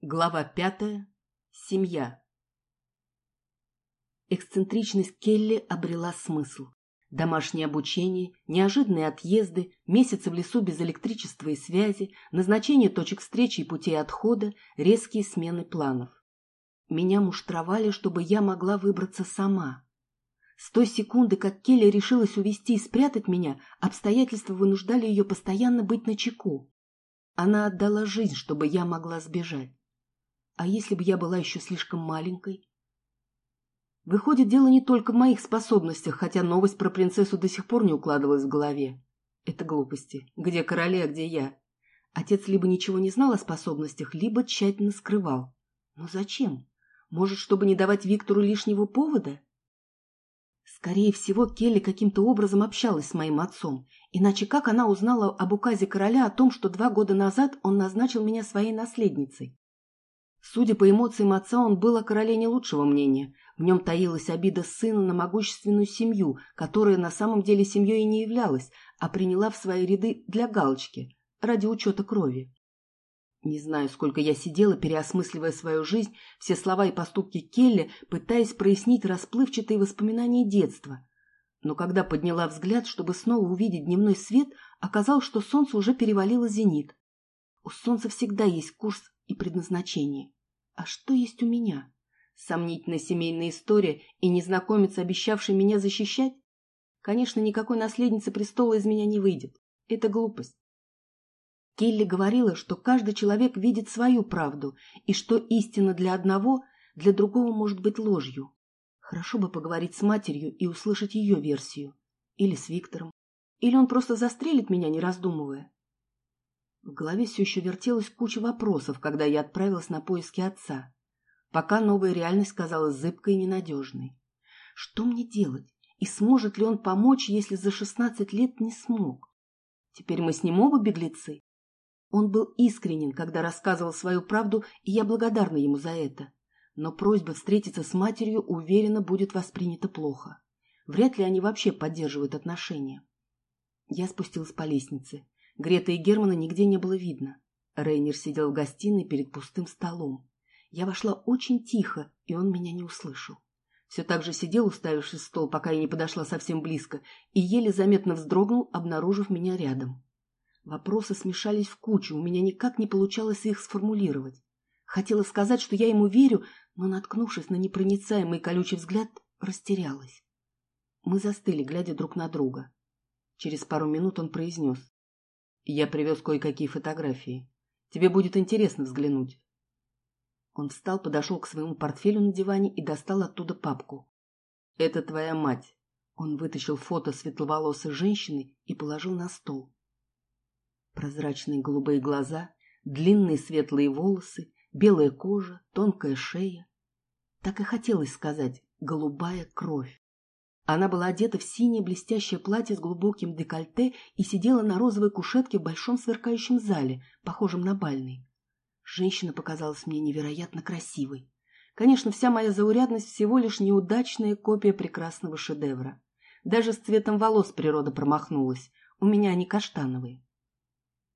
Глава пятая. Семья. Эксцентричность Келли обрела смысл. Домашнее обучение, неожиданные отъезды, месяцы в лесу без электричества и связи, назначение точек встречи и путей отхода, резкие смены планов. Меня муштровали, чтобы я могла выбраться сама. С той секунды, как Келли решилась увести и спрятать меня, обстоятельства вынуждали ее постоянно быть начеку. Она отдала жизнь, чтобы я могла сбежать. А если бы я была еще слишком маленькой? Выходит, дело не только в моих способностях, хотя новость про принцессу до сих пор не укладывалась в голове. Это глупости. Где короли, а где я? Отец либо ничего не знал о способностях, либо тщательно скрывал. Но зачем? Может, чтобы не давать Виктору лишнего повода? Скорее всего, Келли каким-то образом общалась с моим отцом. Иначе как она узнала об указе короля о том, что два года назад он назначил меня своей наследницей? Судя по эмоциям отца, он был о короле не лучшего мнения. В нем таилась обида сына на могущественную семью, которая на самом деле семьей и не являлась, а приняла в свои ряды для галочки, ради учета крови. Не знаю, сколько я сидела, переосмысливая свою жизнь, все слова и поступки Келли, пытаясь прояснить расплывчатые воспоминания детства. Но когда подняла взгляд, чтобы снова увидеть дневной свет, оказалось, что солнце уже перевалило зенит. У солнца всегда есть курс и предназначение. А что есть у меня? Сомнительная семейная история и незнакомец, обещавший меня защищать? Конечно, никакой наследницы престола из меня не выйдет. Это глупость. Келли говорила, что каждый человек видит свою правду, и что истина для одного, для другого может быть ложью. Хорошо бы поговорить с матерью и услышать ее версию. Или с Виктором. Или он просто застрелит меня, не раздумывая. В голове все еще вертелась куча вопросов, когда я отправилась на поиски отца. Пока новая реальность казалась зыбкой и ненадежной. Что мне делать? И сможет ли он помочь, если за шестнадцать лет не смог? Теперь мы с ним оба беглецы. Он был искренен, когда рассказывал свою правду, и я благодарна ему за это. Но просьба встретиться с матерью, уверенно, будет воспринята плохо. Вряд ли они вообще поддерживают отношения. Я спустилась по лестнице. Грета и Германа нигде не было видно. Рейнер сидел в гостиной перед пустым столом. Я вошла очень тихо, и он меня не услышал. Все так же сидел, уставившись в стол, пока я не подошла совсем близко, и еле заметно вздрогнул, обнаружив меня рядом. Вопросы смешались в кучу, у меня никак не получалось их сформулировать. Хотела сказать, что я ему верю, но, наткнувшись на непроницаемый колючий взгляд, растерялась. Мы застыли, глядя друг на друга. Через пару минут он произнес. Я привез кое-какие фотографии. Тебе будет интересно взглянуть. Он встал, подошел к своему портфелю на диване и достал оттуда папку. Это твоя мать. Он вытащил фото светловолосой женщины и положил на стол. Прозрачные голубые глаза, длинные светлые волосы, белая кожа, тонкая шея. Так и хотелось сказать «голубая кровь». Она была одета в синее блестящее платье с глубоким декольте и сидела на розовой кушетке в большом сверкающем зале, похожем на бальный. Женщина показалась мне невероятно красивой. Конечно, вся моя заурядность всего лишь неудачная копия прекрасного шедевра. Даже с цветом волос природа промахнулась. У меня они каштановые.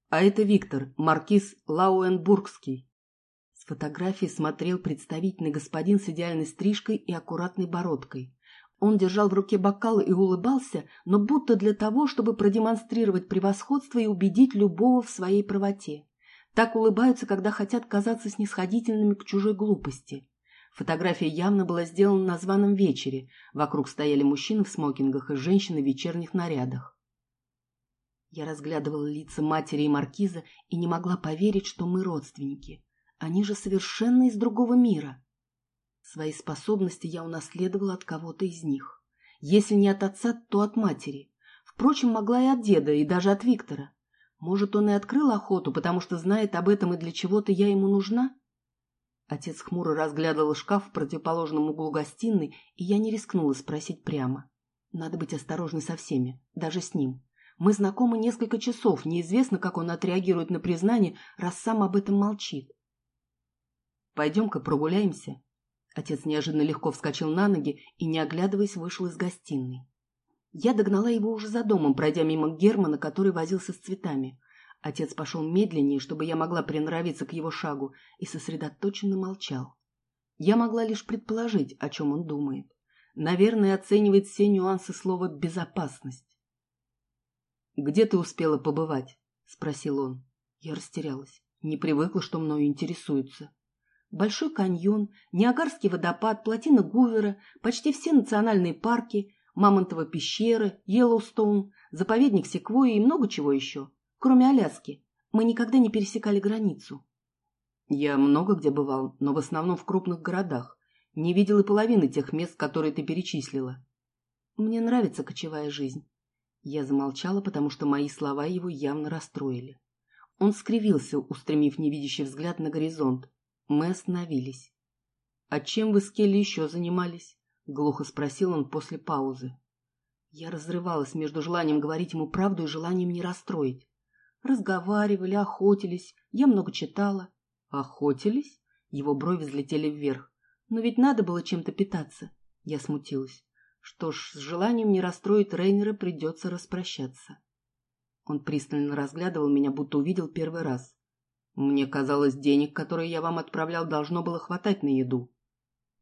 А это Виктор, маркиз Лауенбургский. С фотографии смотрел представительный господин с идеальной стрижкой и аккуратной бородкой. Он держал в руке бокал и улыбался, но будто для того, чтобы продемонстрировать превосходство и убедить любого в своей правоте. Так улыбаются, когда хотят казаться снисходительными к чужой глупости. Фотография явно была сделана на званом вечере. Вокруг стояли мужчины в смокингах и женщины в вечерних нарядах. Я разглядывала лица матери и маркиза и не могла поверить, что мы родственники. Они же совершенно из другого мира. Свои способности я унаследовала от кого-то из них. Если не от отца, то от матери. Впрочем, могла и от деда, и даже от Виктора. Может, он и открыл охоту, потому что знает об этом и для чего-то я ему нужна? Отец хмуро разглядывал шкаф в противоположном углу гостиной, и я не рискнула спросить прямо. Надо быть осторожной со всеми, даже с ним. Мы знакомы несколько часов, неизвестно, как он отреагирует на признание, раз сам об этом молчит. «Пойдем-ка прогуляемся», Отец неожиданно легко вскочил на ноги и, не оглядываясь, вышел из гостиной. Я догнала его уже за домом, пройдя мимо Германа, который возился с цветами. Отец пошел медленнее, чтобы я могла приноровиться к его шагу, и сосредоточенно молчал. Я могла лишь предположить, о чем он думает. Наверное, оценивает все нюансы слова «безопасность». «Где ты успела побывать?» — спросил он. Я растерялась. Не привыкла, что мною интересуются. Большой каньон, Ниагарский водопад, плотина Гувера, почти все национальные парки, Мамонтова пещера, Йеллоустоун, заповедник Секвойи и много чего еще. Кроме Аляски. Мы никогда не пересекали границу. Я много где бывал, но в основном в крупных городах. Не видел и половины тех мест, которые ты перечислила. Мне нравится кочевая жизнь. Я замолчала, потому что мои слова его явно расстроили. Он скривился, устремив невидящий взгляд на горизонт. Мы остановились. «А чем вы с Келли еще занимались?» — глухо спросил он после паузы. Я разрывалась между желанием говорить ему правду и желанием не расстроить. Разговаривали, охотились, я много читала. Охотились? Его брови взлетели вверх. Но ведь надо было чем-то питаться. Я смутилась. Что ж, с желанием не расстроить Рейнера придется распрощаться. Он пристально разглядывал меня, будто увидел первый раз. Мне казалось, денег, которые я вам отправлял, должно было хватать на еду.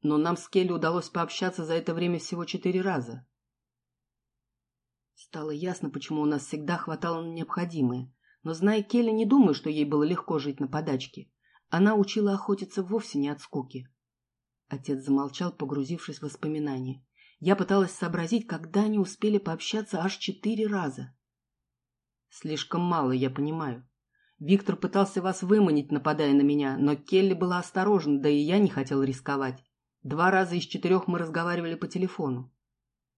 Но нам с Келли удалось пообщаться за это время всего четыре раза. Стало ясно, почему у нас всегда хватало на необходимое. Но, зная Келли, не думаю, что ей было легко жить на подачке. Она учила охотиться вовсе не от скуки. Отец замолчал, погрузившись в воспоминания. Я пыталась сообразить, когда они успели пообщаться аж четыре раза. Слишком мало, я понимаю. Виктор пытался вас выманить, нападая на меня, но Келли была осторожна, да и я не хотел рисковать. Два раза из четырех мы разговаривали по телефону.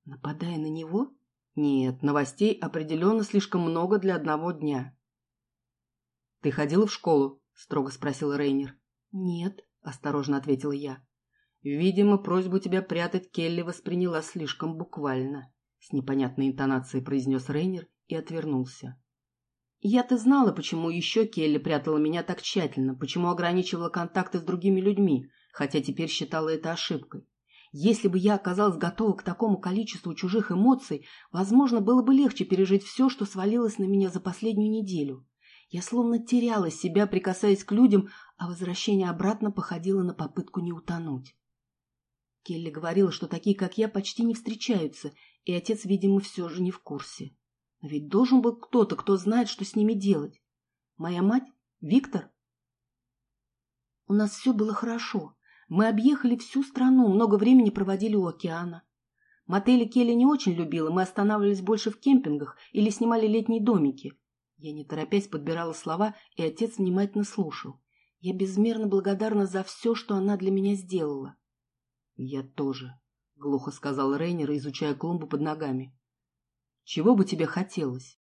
Нападая на него? Нет, новостей определенно слишком много для одного дня. «Ты ходила в школу?» — строго спросил Рейнер. «Нет», — осторожно ответила я. «Видимо, просьбу тебя прятать Келли восприняла слишком буквально», — с непонятной интонацией произнес Рейнер и отвернулся. Я-то знала, почему еще Келли прятала меня так тщательно, почему ограничивала контакты с другими людьми, хотя теперь считала это ошибкой. Если бы я оказалась готова к такому количеству чужих эмоций, возможно, было бы легче пережить все, что свалилось на меня за последнюю неделю. Я словно теряла себя, прикасаясь к людям, а возвращение обратно походило на попытку не утонуть. Келли говорила, что такие, как я, почти не встречаются, и отец, видимо, все же не в курсе. Но ведь должен был кто-то, кто знает, что с ними делать. Моя мать? Виктор? У нас все было хорошо. Мы объехали всю страну, много времени проводили у океана. Мотели Келли не очень любила, мы останавливались больше в кемпингах или снимали летние домики. Я не торопясь подбирала слова, и отец внимательно слушал. Я безмерно благодарна за все, что она для меня сделала. — Я тоже, — глухо сказал Рейнер, изучая клумбу под ногами. Чего бы тебе хотелось?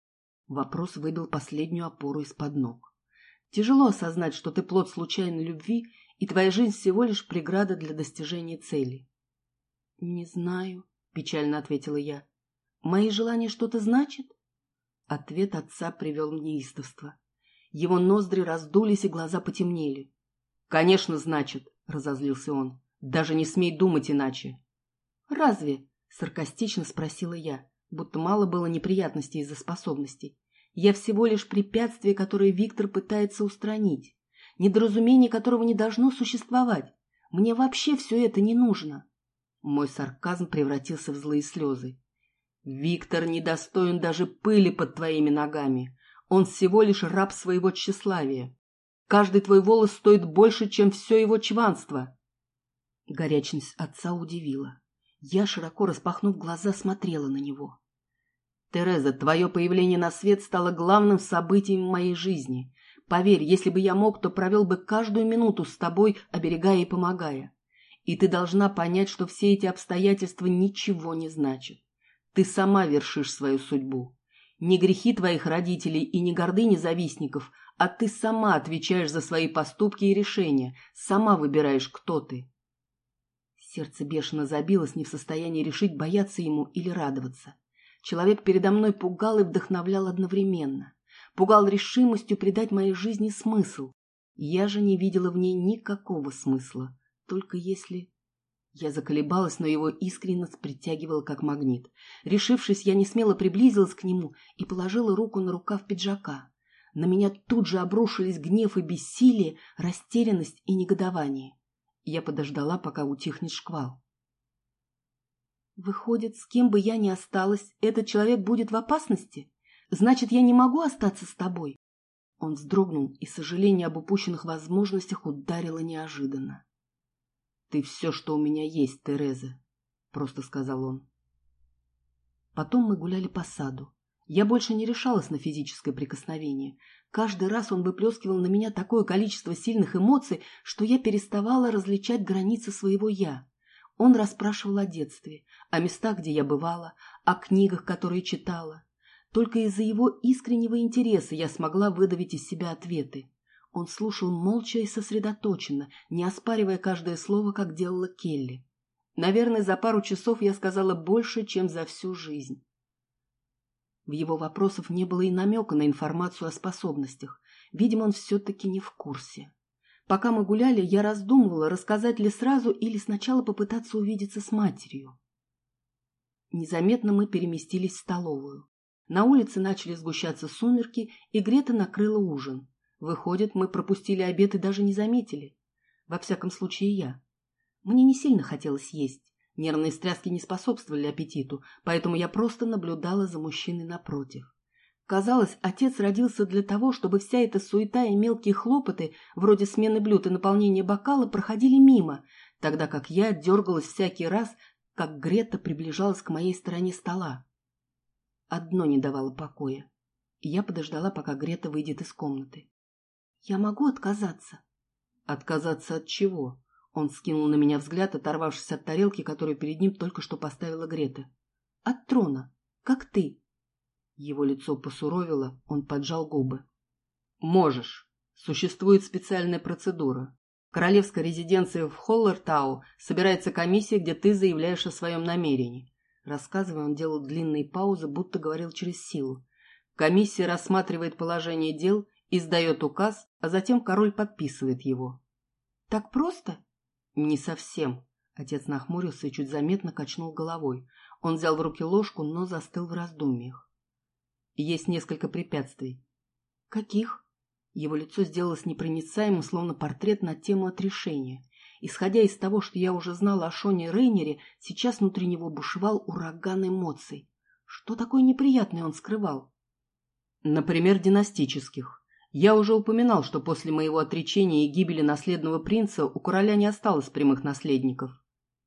Вопрос выбил последнюю опору из-под ног. Тяжело осознать, что ты плод случайной любви, и твоя жизнь всего лишь преграда для достижения цели. — Не знаю, — печально ответила я. — Мои желания что-то значат? Ответ отца привел в неистовство. Его ноздри раздулись, и глаза потемнели. — Конечно, значит, — разозлился он. — Даже не смей думать иначе. — Разве? — саркастично спросила я будто мало было неприятностей из-за способностей. Я всего лишь препятствие, которое Виктор пытается устранить, недоразумение которого не должно существовать. Мне вообще все это не нужно. Мой сарказм превратился в злые слезы. Виктор недостоин даже пыли под твоими ногами. Он всего лишь раб своего тщеславия. Каждый твой волос стоит больше, чем все его чванство. Горячность отца удивила. Я, широко распахнув глаза, смотрела на него. «Тереза, твое появление на свет стало главным событием в моей жизни. Поверь, если бы я мог, то провел бы каждую минуту с тобой, оберегая и помогая. И ты должна понять, что все эти обстоятельства ничего не значат. Ты сама вершишь свою судьбу. Не грехи твоих родителей и не гордыни завистников, а ты сама отвечаешь за свои поступки и решения, сама выбираешь, кто ты. Сердце бешено забилось, не в состоянии решить, бояться ему или радоваться. Человек передо мной пугал и вдохновлял одновременно. Пугал решимостью придать моей жизни смысл. Я же не видела в ней никакого смысла. Только если... Я заколебалась, но его искренность притягивала как магнит. Решившись, я не смело приблизилась к нему и положила руку на рукав пиджака. на меня тут же обрушились гнев и бессилие, растерянность и негодование. Я подождала, пока утихнет шквал. Выходит, с кем бы я ни осталась, этот человек будет в опасности? Значит, я не могу остаться с тобой? Он вздрогнул, и сожаление об упущенных возможностях ударило неожиданно. «Ты все, что у меня есть, Тереза», — просто сказал он. Потом мы гуляли по саду. Я больше не решалась на физическое прикосновение. Каждый раз он выплескивал на меня такое количество сильных эмоций, что я переставала различать границы своего «я». Он расспрашивал о детстве, о местах, где я бывала, о книгах, которые читала. Только из-за его искреннего интереса я смогла выдавить из себя ответы. Он слушал молча и сосредоточенно, не оспаривая каждое слово, как делала Келли. Наверное, за пару часов я сказала больше, чем за всю жизнь. В его вопросах не было и намека на информацию о способностях. Видимо, он все-таки не в курсе. Пока мы гуляли, я раздумывала, рассказать ли сразу или сначала попытаться увидеться с матерью. Незаметно мы переместились в столовую. На улице начали сгущаться сумерки, и Грета накрыла ужин. Выходит, мы пропустили обед и даже не заметили. Во всяком случае, я. Мне не сильно хотелось есть. Нервные стряски не способствовали аппетиту, поэтому я просто наблюдала за мужчиной напротив. Казалось, отец родился для того, чтобы вся эта суета и мелкие хлопоты, вроде смены блюд и наполнения бокала, проходили мимо, тогда как я дергалась всякий раз, как Грета приближалась к моей стороне стола. Одно не давало покоя. Я подождала, пока Грета выйдет из комнаты. «Я могу отказаться?» «Отказаться от чего?» Он скинул на меня взгляд, оторвавшись от тарелки, которую перед ним только что поставила Грета. «От трона, как ты». Его лицо посуровило, он поджал губы. «Можешь. Существует специальная процедура. В королевской резиденции в Холлертау собирается комиссия, где ты заявляешь о своем намерении. Рассказывая, он делал длинные паузы, будто говорил через силу. Комиссия рассматривает положение дел, издает указ, а затем король подписывает его. «Так просто?» «Не совсем». Отец нахмурился и чуть заметно качнул головой. Он взял в руки ложку, но застыл в раздумьях. «Есть несколько препятствий». «Каких?» Его лицо сделалось непроницаемым, словно портрет на тему отрешения. Исходя из того, что я уже знала о Шоне Рейнере, сейчас внутри него бушевал ураган эмоций. Что такое неприятное он скрывал? Например, династических. Я уже упоминал, что после моего отречения и гибели наследного принца у короля не осталось прямых наследников.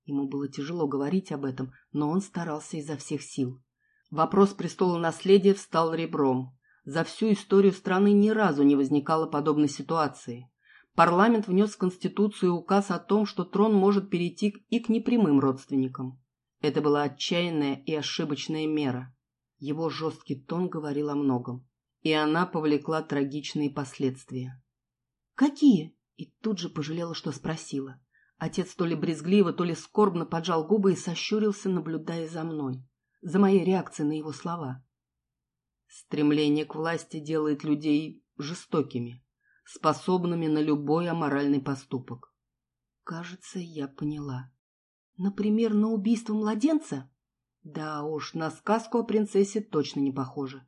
Ему было тяжело говорить об этом, но он старался изо всех сил. Вопрос престола наследия встал ребром. За всю историю страны ни разу не возникало подобной ситуации. Парламент внес в Конституцию указ о том, что трон может перейти и к непрямым родственникам. Это была отчаянная и ошибочная мера. Его жесткий тон говорил о многом и она повлекла трагичные последствия. «Какие?» И тут же пожалела, что спросила. Отец то ли брезгливо, то ли скорбно поджал губы и сощурился, наблюдая за мной, за моей реакцией на его слова. Стремление к власти делает людей жестокими, способными на любой аморальный поступок. Кажется, я поняла. Например, на убийство младенца? Да уж, на сказку о принцессе точно не похоже.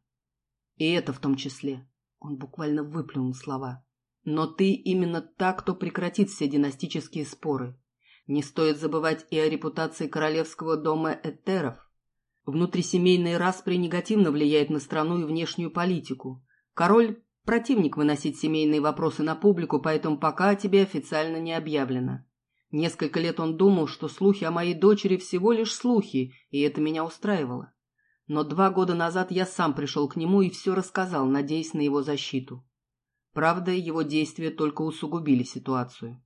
И это в том числе. Он буквально выплюнул слова. Но ты именно та, кто прекратит все династические споры. Не стоит забывать и о репутации королевского дома Этеров. Внутрисемейные распри негативно влияют на страну и внешнюю политику. Король – противник выносить семейные вопросы на публику, поэтому пока о тебе официально не объявлено. Несколько лет он думал, что слухи о моей дочери всего лишь слухи, и это меня устраивало. Но два года назад я сам пришел к нему и все рассказал, надеясь на его защиту. Правда, его действия только усугубили ситуацию.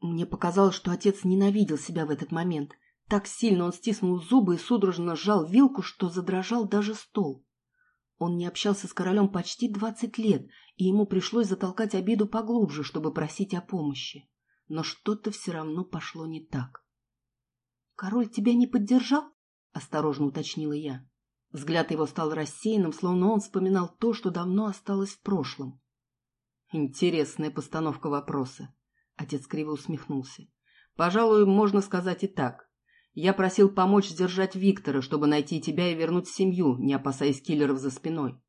Мне показалось, что отец ненавидел себя в этот момент. Так сильно он стиснул зубы и судорожно сжал вилку, что задрожал даже стол. Он не общался с королем почти двадцать лет, и ему пришлось затолкать обиду поглубже, чтобы просить о помощи. Но что-то все равно пошло не так. «Король тебя не поддержал?» — осторожно уточнила я. Взгляд его стал рассеянным, словно он вспоминал то, что давно осталось в прошлом. Интересная постановка вопроса. Отец криво усмехнулся. Пожалуй, можно сказать и так. Я просил помочь сдержать Виктора, чтобы найти тебя и вернуть семью, не опасаясь киллеров за спиной.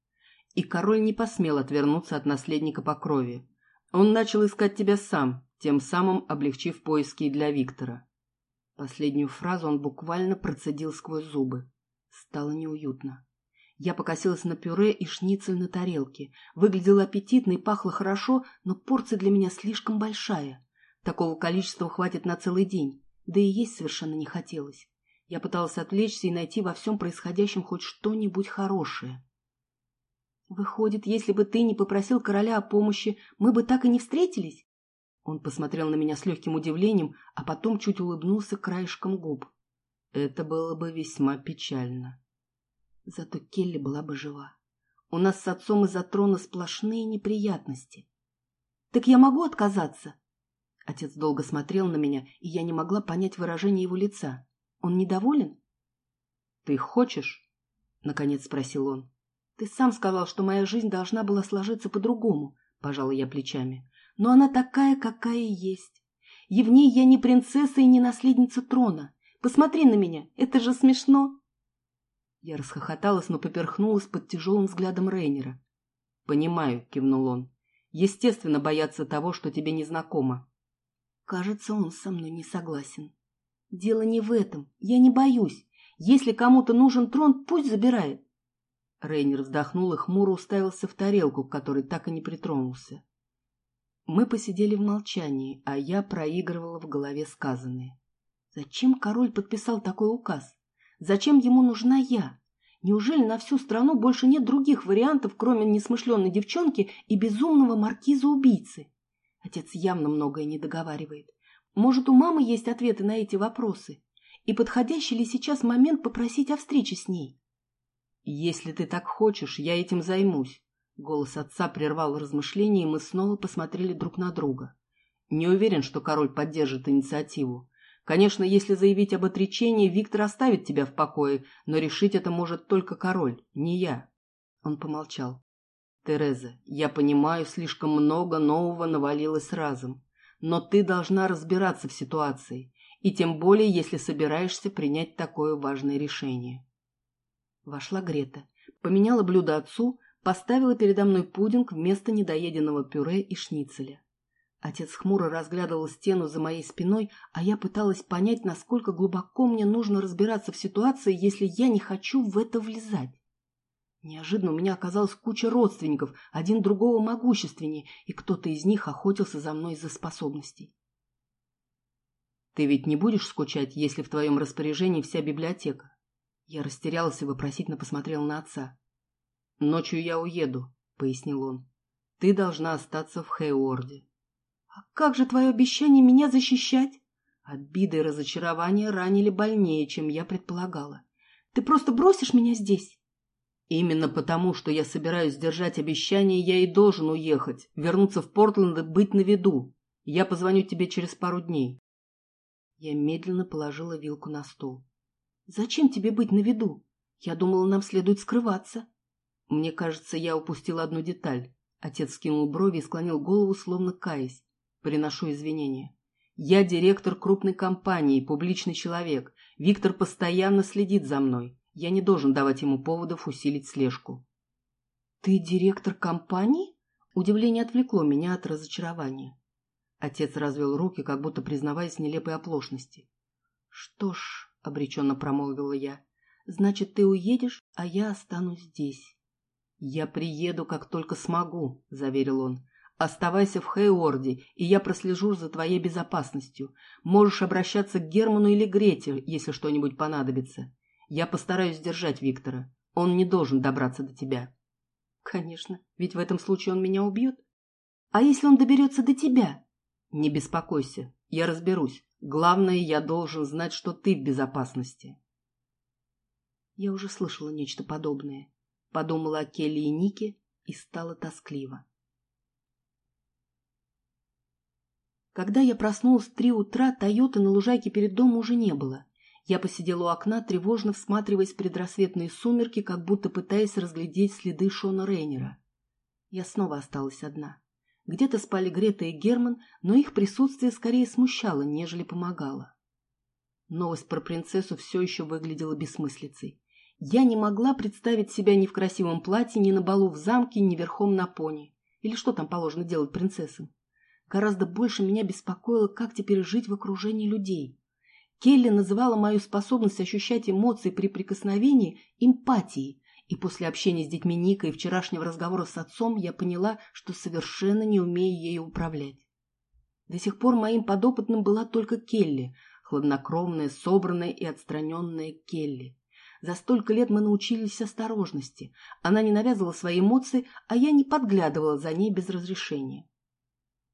И король не посмел отвернуться от наследника по крови. Он начал искать тебя сам, тем самым облегчив поиски для Виктора. Последнюю фразу он буквально процедил сквозь зубы. Стало неуютно. Я покосилась на пюре и шницель на тарелке. Выглядело аппетитно и пахло хорошо, но порция для меня слишком большая. Такого количества хватит на целый день. Да и есть совершенно не хотелось. Я пыталась отвлечься и найти во всем происходящем хоть что-нибудь хорошее. «Выходит, если бы ты не попросил короля о помощи, мы бы так и не встретились?» Он посмотрел на меня с легким удивлением, а потом чуть улыбнулся краешком губ. Это было бы весьма печально. Зато Келли была бы жива. У нас с отцом из-за трона сплошные неприятности. Так я могу отказаться? Отец долго смотрел на меня, и я не могла понять выражение его лица. Он недоволен? Ты хочешь? Наконец спросил он. Ты сам сказал, что моя жизнь должна была сложиться по-другому, пожала я плечами. Но она такая, какая есть. И в ней я не принцесса и не наследница трона. Посмотри на меня, это же смешно. Я расхохоталась, но поперхнулась под тяжелым взглядом Рейнера. «Понимаю», — кивнул он. «Естественно, бояться того, что тебе незнакомо». Кажется, он со мной не согласен. Дело не в этом. Я не боюсь. Если кому-то нужен трон, пусть забирает. Рейнер вздохнул и хмуро уставился в тарелку, к которой так и не притронулся. Мы посидели в молчании, а я проигрывала в голове сказанное. Зачем король подписал такой указ? Зачем ему нужна я? Неужели на всю страну больше нет других вариантов, кроме несмышленной девчонки и безумного маркиза-убийцы? Отец явно многое не договаривает. Может, у мамы есть ответы на эти вопросы? И подходящий ли сейчас момент попросить о встрече с ней? «Если ты так хочешь, я этим займусь». Голос отца прервал размышления, и мы снова посмотрели друг на друга. Не уверен, что король поддержит инициативу. Конечно, если заявить об отречении, Виктор оставит тебя в покое, но решить это может только король, не я. Он помолчал. Тереза, я понимаю, слишком много нового навалилось разом. Но ты должна разбираться в ситуации, и тем более, если собираешься принять такое важное решение. Вошла Грета, поменяла блюдо отцу, поставила передо мной пудинг вместо недоеденного пюре и шницеля. Отец хмуро разглядывал стену за моей спиной, а я пыталась понять, насколько глубоко мне нужно разбираться в ситуации, если я не хочу в это влезать. Неожиданно у меня оказалась куча родственников, один другого могущественнее, и кто-то из них охотился за мной из-за способностей. «Ты ведь не будешь скучать, если в твоем распоряжении вся библиотека?» Я растерялась и вопросительно посмотрел на отца. «Ночью я уеду», — пояснил он. «Ты должна остаться в Хейорде. «А как же твое обещание меня защищать?» Обиды и разочарования ранили больнее, чем я предполагала. «Ты просто бросишь меня здесь?» «Именно потому, что я собираюсь сдержать обещание, я и должен уехать, вернуться в Портленд и быть на виду. Я позвоню тебе через пару дней». Я медленно положила вилку на стол. «Зачем тебе быть на виду? Я думала, нам следует скрываться». Мне кажется, я упустил одну деталь. Отец скинул брови и склонил голову, словно каясь. Приношу извинения. Я директор крупной компании, публичный человек. Виктор постоянно следит за мной. Я не должен давать ему поводов усилить слежку. Ты директор компании? Удивление отвлекло меня от разочарования. Отец развел руки, как будто признаваясь в нелепой оплошности. Что ж, обреченно промолвила я, значит, ты уедешь, а я останусь здесь. Я приеду, как только смогу, заверил он. Оставайся в Хейорде, и я прослежу за твоей безопасностью. Можешь обращаться к Герману или Грете, если что-нибудь понадобится. Я постараюсь сдержать Виктора. Он не должен добраться до тебя. Конечно, ведь в этом случае он меня убьет. А если он доберется до тебя? Не беспокойся, я разберусь. Главное, я должен знать, что ты в безопасности. Я уже слышала нечто подобное. Подумала о Келли и Нике и стало тоскливо. Когда я проснулась в три утра, Тойоты на лужайке перед домом уже не было. Я посидела у окна, тревожно всматриваясь в предрассветные сумерки, как будто пытаясь разглядеть следы Шона Рейнера. Я снова осталась одна. Где-то спали Грета и Герман, но их присутствие скорее смущало, нежели помогало. Новость про принцессу все еще выглядела бессмыслицей. Я не могла представить себя ни в красивом платье, ни на балу в замке, ни верхом на пони. Или что там положено делать принцессам? Гораздо больше меня беспокоило, как теперь жить в окружении людей. Келли называла мою способность ощущать эмоции при прикосновении эмпатией, и после общения с детьми Ника и вчерашнего разговора с отцом я поняла, что совершенно не умею ею управлять. До сих пор моим подопытным была только Келли, хладнокровная, собранная и отстраненная Келли. За столько лет мы научились осторожности. Она не навязывала свои эмоции, а я не подглядывала за ней без разрешения.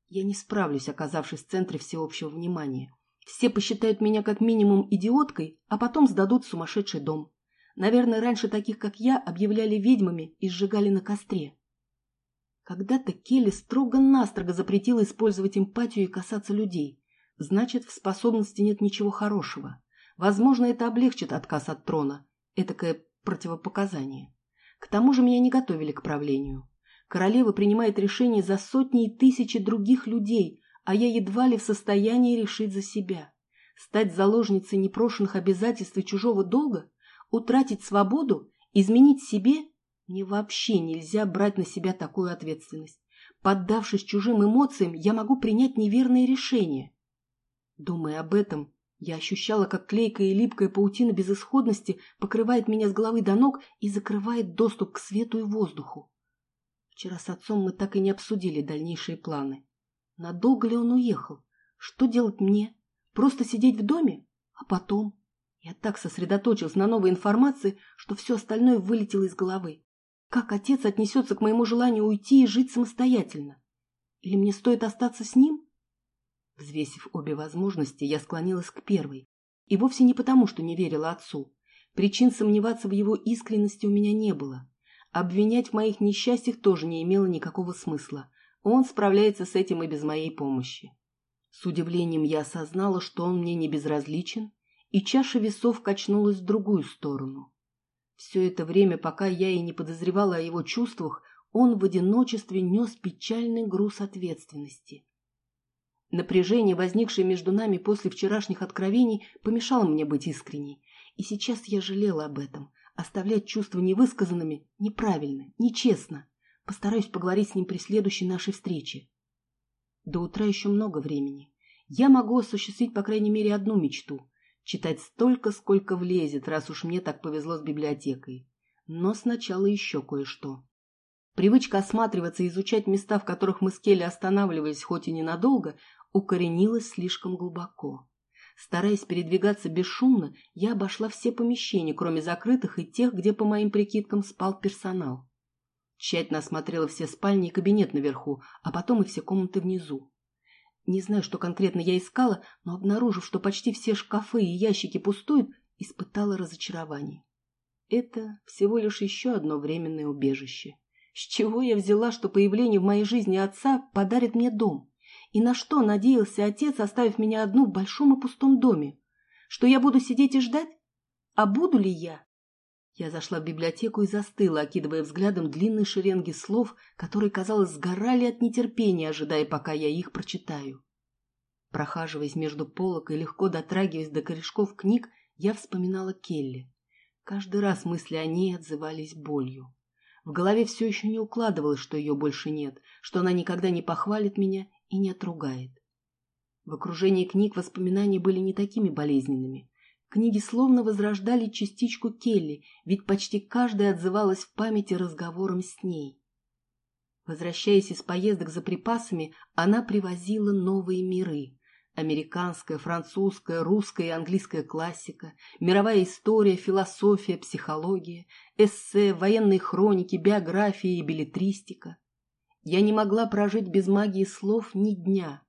Я не справлюсь, оказавшись в центре всеобщего внимания. Все посчитают меня как минимум идиоткой, а потом сдадут сумасшедший дом. Наверное, раньше таких, как я, объявляли ведьмами и сжигали на костре. Когда-то Келли строго-настрого запретила использовать эмпатию и касаться людей. Значит, в способности нет ничего хорошего. Возможно, это облегчит отказ от трона. Этакое противопоказание. К тому же меня не готовили к правлению. Королева принимает решения за сотни и тысячи других людей, а я едва ли в состоянии решить за себя. Стать заложницей непрошенных обязательств и чужого долга? Утратить свободу? Изменить себе? Мне вообще нельзя брать на себя такую ответственность. Поддавшись чужим эмоциям, я могу принять неверные решения. Думая об этом, я ощущала, как клейкая и липкая паутина безысходности покрывает меня с головы до ног и закрывает доступ к свету и воздуху. Вчера с отцом мы так и не обсудили дальнейшие планы. Надолго ли он уехал? Что делать мне? Просто сидеть в доме? А потом? Я так сосредоточился на новой информации, что все остальное вылетело из головы. Как отец отнесется к моему желанию уйти и жить самостоятельно? Или мне стоит остаться с ним? Взвесив обе возможности, я склонилась к первой. И вовсе не потому, что не верила отцу. Причин сомневаться в его искренности у меня не было. Обвинять в моих несчастьях тоже не имело никакого смысла. Он справляется с этим и без моей помощи. С удивлением я осознала, что он мне не безразличен, и чаша весов качнулась в другую сторону. Все это время, пока я и не подозревала о его чувствах, он в одиночестве нес печальный груз ответственности. Напряжение, возникшее между нами после вчерашних откровений, помешало мне быть искренней, и сейчас я жалела об этом. Оставлять чувства невысказанными неправильно, нечестно. Постараюсь поговорить с ним при следующей нашей встрече. До утра еще много времени. Я могу осуществить, по крайней мере, одну мечту — читать столько, сколько влезет, раз уж мне так повезло с библиотекой. Но сначала еще кое-что. Привычка осматриваться и изучать места, в которых мы с Келли останавливались хоть и ненадолго, укоренилась слишком глубоко. Стараясь передвигаться бесшумно, я обошла все помещения, кроме закрытых и тех, где, по моим прикидкам, спал персонал. Тщательно осмотрела все спальни и кабинет наверху, а потом и все комнаты внизу. Не знаю, что конкретно я искала, но, обнаружив, что почти все шкафы и ящики пустуют, испытала разочарование. Это всего лишь еще одно временное убежище. С чего я взяла, что появление в моей жизни отца подарит мне дом? И на что надеялся отец, оставив меня одну в большом и пустом доме? Что я буду сидеть и ждать? А буду ли я? Я зашла в библиотеку и застыла, окидывая взглядом длинные шеренги слов, которые, казалось, сгорали от нетерпения, ожидая, пока я их прочитаю. Прохаживаясь между полок и легко дотрагиваясь до корешков книг, я вспоминала Келли. Каждый раз мысли о ней отзывались болью. В голове все еще не укладывалось, что ее больше нет, что она никогда не похвалит меня и не отругает. В окружении книг воспоминания были не такими болезненными. Книги словно возрождали частичку Келли, ведь почти каждая отзывалась в памяти разговором с ней. Возвращаясь из поездок за припасами, она привозила новые миры. Американская, французская, русская и английская классика, мировая история, философия, психология, эссе, военные хроники, биография и билетристика. Я не могла прожить без магии слов ни дня.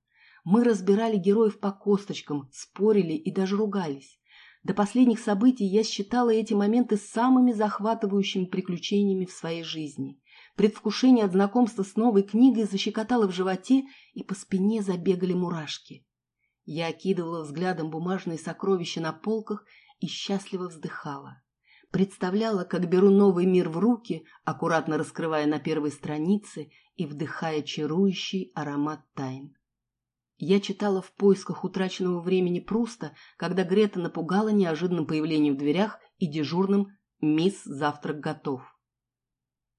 Мы разбирали героев по косточкам, спорили и даже ругались. До последних событий я считала эти моменты самыми захватывающими приключениями в своей жизни. Предвкушение от знакомства с новой книгой защекотало в животе, и по спине забегали мурашки. Я окидывала взглядом бумажные сокровища на полках и счастливо вздыхала. Представляла, как беру новый мир в руки, аккуратно раскрывая на первой странице и вдыхая чарующий аромат тайн. Я читала в поисках утраченного времени Пруста, когда Грета напугала неожиданным появлением в дверях и дежурным Мисс, завтрак готов.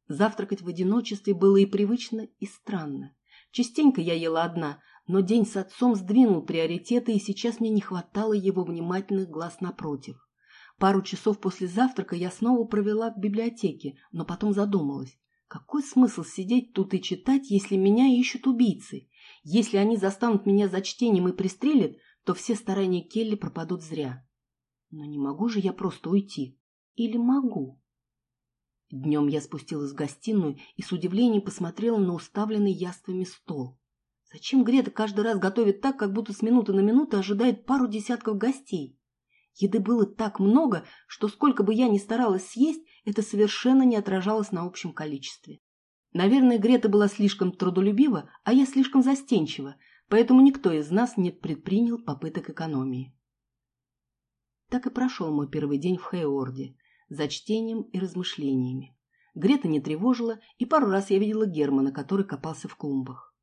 Завтракать в одиночестве было и привычно, и странно. Частенько я ела одна, но день с отцом сдвинул приоритеты, и сейчас мне не хватало его внимательных глаз напротив. Пару часов после завтрака я снова провела в библиотеке, но потом задумалась. Какой смысл сидеть тут и читать, если меня ищут убийцы? Если они застанут меня за чтением и пристрелят, то все старания Келли пропадут зря. Но не могу же я просто уйти. Или могу? Днем я спустилась в гостиную и с удивлением посмотрела на уставленный яствами стол. Зачем Грета каждый раз готовит так, как будто с минуты на минуту ожидает пару десятков гостей? Еды было так много, что сколько бы я ни старалась съесть, это совершенно не отражалось на общем количестве. Наверное, Грета была слишком трудолюбива, а я слишком застенчива, поэтому никто из нас не предпринял попыток экономии. Так и прошел мой первый день в Хейорде за чтением и размышлениями. Грета не тревожила, и пару раз я видела Германа, который копался в клумбах.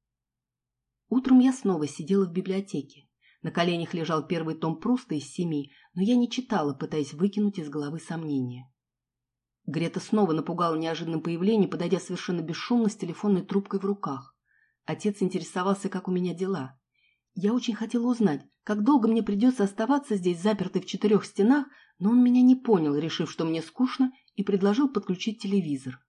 Утром я снова сидела в библиотеке. На коленях лежал первый том Пруста из семи, но я не читала, пытаясь выкинуть из головы сомнения. Грета снова напугала неожиданным появлением, подойдя совершенно бесшумно с телефонной трубкой в руках. Отец интересовался, как у меня дела. Я очень хотела узнать, как долго мне придется оставаться здесь, запертой в четырех стенах, но он меня не понял, решив, что мне скучно, и предложил подключить телевизор.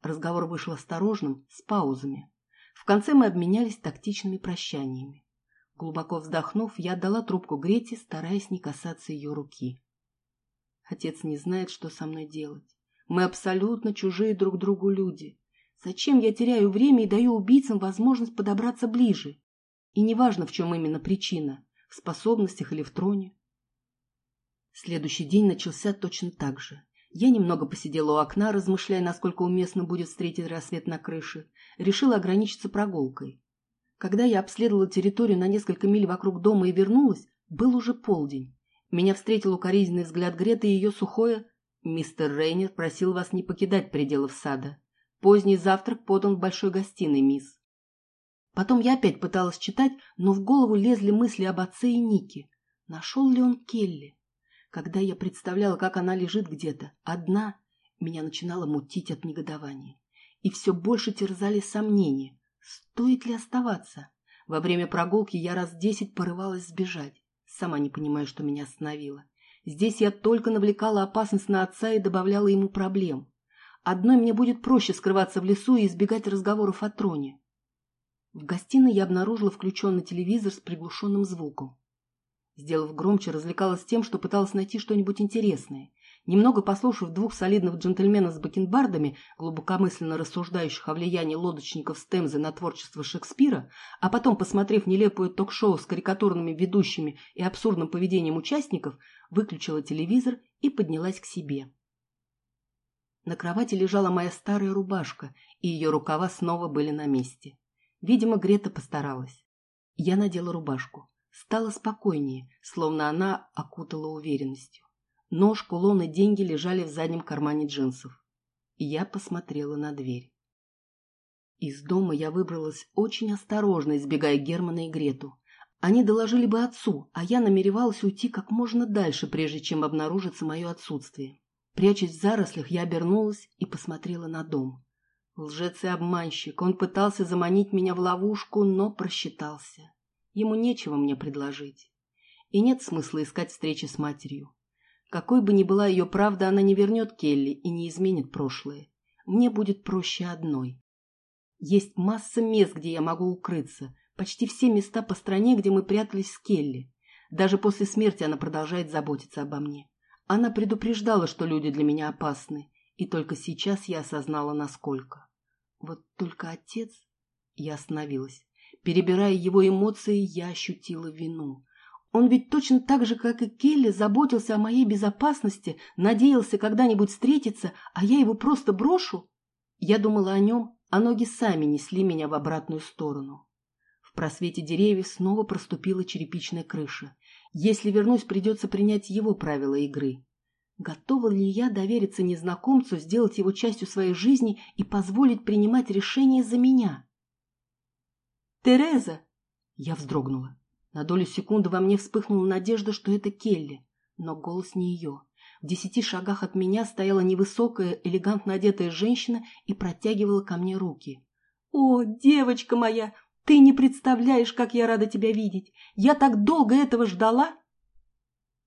Разговор вышел осторожным, с паузами. В конце мы обменялись тактичными прощаниями. Глубоко вздохнув, я отдала трубку Грете, стараясь не касаться ее руки. Отец не знает, что со мной делать. Мы абсолютно чужие друг другу люди. Зачем я теряю время и даю убийцам возможность подобраться ближе? И неважно, в чем именно причина – в способностях или в троне. Следующий день начался точно так же. Я немного посидела у окна, размышляя, насколько уместно будет встретить рассвет на крыше. Решила ограничиться прогулкой. Когда я обследовала территорию на несколько миль вокруг дома и вернулась, был уже полдень. Меня встретил укоризненный взгляд Греты и ее сухое «Мистер Рейнер просил вас не покидать пределов сада. Поздний завтрак подан в большой гостиной, мисс». Потом я опять пыталась читать, но в голову лезли мысли об отце и Нике. Нашел ли он Келли? Когда я представляла, как она лежит где-то, одна, меня начинало мутить от негодования. И все больше терзали сомнения. Стоит ли оставаться? Во время прогулки я раз десять порывалась сбежать, сама не понимая, что меня остановило. Здесь я только навлекала опасность на отца и добавляла ему проблем. Одной мне будет проще скрываться в лесу и избегать разговоров о троне. В гостиной я обнаружила включенный телевизор с приглушенным звуком. Сделав громче, развлекалась тем, что пыталась найти что-нибудь интересное. Немного послушав двух солидных джентльменов с бакенбардами, глубокомысленно рассуждающих о влиянии лодочников с на творчество Шекспира, а потом, посмотрев нелепое ток-шоу с карикатурными ведущими и абсурдным поведением участников, выключила телевизор и поднялась к себе. На кровати лежала моя старая рубашка, и ее рукава снова были на месте. Видимо, Грета постаралась. Я надела рубашку. Стало спокойнее, словно она окутала уверенностью. Нож, кулон и деньги лежали в заднем кармане джинсов. Я посмотрела на дверь. Из дома я выбралась очень осторожно, избегая Германа и Грету. Они доложили бы отцу, а я намеревалась уйти как можно дальше, прежде чем обнаружится мое отсутствие. Прячась в зарослях, я обернулась и посмотрела на дом. Лжец и обманщик, он пытался заманить меня в ловушку, но просчитался. Ему нечего мне предложить. И нет смысла искать встречи с матерью. Какой бы ни была ее правда, она не вернет Келли и не изменит прошлое. Мне будет проще одной. Есть масса мест, где я могу укрыться. Почти все места по стране, где мы прятались с Келли. Даже после смерти она продолжает заботиться обо мне. Она предупреждала, что люди для меня опасны, и только сейчас я осознала, насколько. Вот только отец... Я остановилась. Перебирая его эмоции, я ощутила вину. Он ведь точно так же, как и Келли, заботился о моей безопасности, надеялся когда-нибудь встретиться, а я его просто брошу. Я думала о нем, а ноги сами несли меня в обратную сторону. В просвете деревьев снова проступила черепичная крыша. Если вернусь, придется принять его правила игры. Готова ли я довериться незнакомцу, сделать его частью своей жизни и позволить принимать решения за меня? «Тереза!» Я вздрогнула. На долю секунды во мне вспыхнула надежда, что это Келли, но голос не ее. В десяти шагах от меня стояла невысокая, элегантно одетая женщина и протягивала ко мне руки. «О, девочка моя, ты не представляешь, как я рада тебя видеть! Я так долго этого ждала!»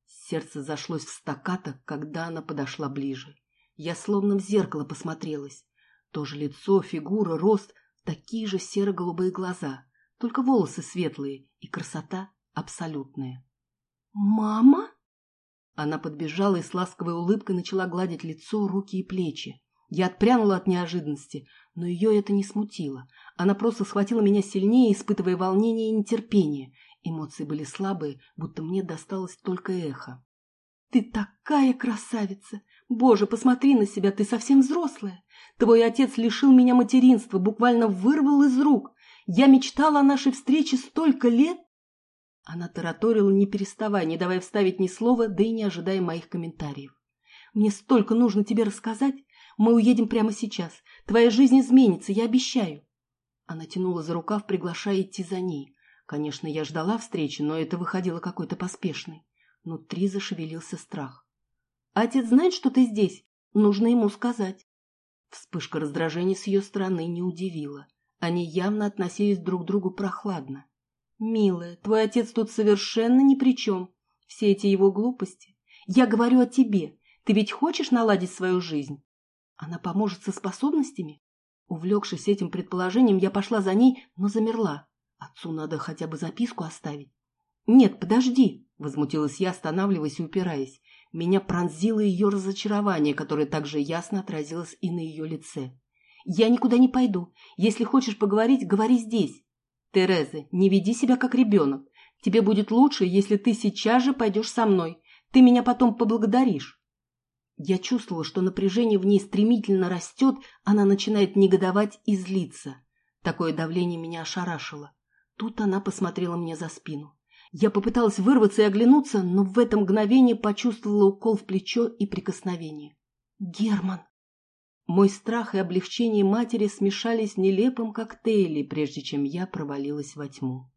Сердце зашлось в стаката, когда она подошла ближе. Я словно в зеркало посмотрелась. Тоже лицо, фигура, рост, такие же серо-голубые глаза, только волосы светлые и красота абсолютная. «Мама?» Она подбежала и с ласковой улыбкой начала гладить лицо, руки и плечи. Я отпрянула от неожиданности, но ее это не смутило. Она просто схватила меня сильнее, испытывая волнение и нетерпение. Эмоции были слабые, будто мне досталось только эхо. «Ты такая красавица! Боже, посмотри на себя, ты совсем взрослая! Твой отец лишил меня материнства, буквально вырвал из рук. Я мечтала о нашей встрече столько лет!» Она тараторила, не переставая, не давая вставить ни слова, да и не ожидая моих комментариев. «Мне столько нужно тебе рассказать. Мы уедем прямо сейчас. Твоя жизнь изменится, я обещаю». Она тянула за рукав, приглашая идти за ней. Конечно, я ждала встречи, но это выходило какой-то поспешной. Внутри зашевелился страх. «Отец знает, что ты здесь? Нужно ему сказать». Вспышка раздражения с ее стороны не удивила. Они явно относились друг к другу прохладно. «Милая, твой отец тут совершенно ни при чем. Все эти его глупости. Я говорю о тебе. Ты ведь хочешь наладить свою жизнь? Она поможет со способностями?» Увлекшись этим предположением, я пошла за ней, но замерла. Отцу надо хотя бы записку оставить. «Нет, подожди!» – возмутилась я, останавливаясь и упираясь. Меня пронзило ее разочарование, которое также ясно отразилось и на ее лице. «Я никуда не пойду. Если хочешь поговорить, говори здесь. Тереза, не веди себя как ребенок. Тебе будет лучше, если ты сейчас же пойдешь со мной. Ты меня потом поблагодаришь». Я чувствовала, что напряжение в ней стремительно растет, она начинает негодовать и злиться. Такое давление меня ошарашило. Тут она посмотрела мне за спину. Я попыталась вырваться и оглянуться, но в это мгновение почувствовала укол в плечо и прикосновение. «Герман!» Мой страх и облегчение матери смешались в нелепом коктейле, прежде чем я провалилась во тьму.